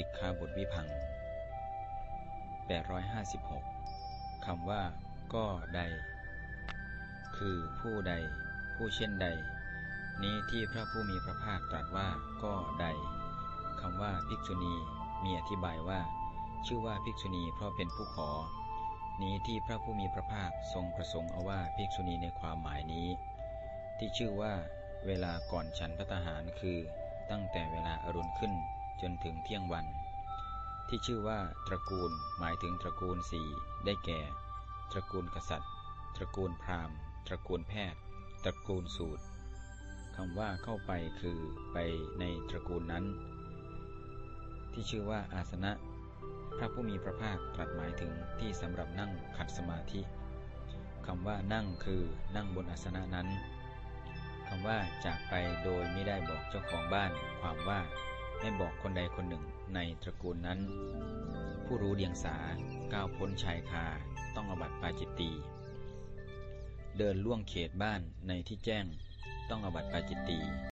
สิกขาบทวิพัง856 คำว่าก็ใด คือผู้ใด ผู้เช่นใด นี้ที่พระผู้มีพระภาคตรัสว่าก็ใด คำว่าภิกษุณีมีอธิบายว่า ชื่อว่าภิกษุณีเพราะเป็นผู้ขอ นี้ที่พระผู้มีพระภาคทรงประสงค์เอาว่าภิกษุณีในความหมายนี้ ที่ชื่อว่า เวลาก่อนฉันพัตหารคือ ตั้งแต่เวลาอารุณขึ้น จนถึงเที่ยงวัน ที่ชื่อว่า ตระกูลหมายถึงตระกูลสี่ได้แก่ ตระกูลกษัตริย์ ตระกูลพราหมณ์ ตระกูลแพทย์ ตระกูลสูตรคำว่าเข้าไปคือไปในตระกูลนั้น ที่ชื่อว่าอาสนะ พระผู้มีพระภาคตรัสหมายถึงที่สำหรับนั่งขัดสมาธิคำว่านั่งคือนั่งบนอาสนะนั้นคำว่าจากไปโดยไม่ได้บอกเจ้าของบ้าน ความว่า ให้บอกคนใดคนหนึ่งในตระกูลนั้น ผู้รู้เดียงสาก้าวพ้นชายคาต้องอบัติปาจิตตีเดินล่วงเขตบ้านในที่แจ้ง ต้องอบัติปาจิตตี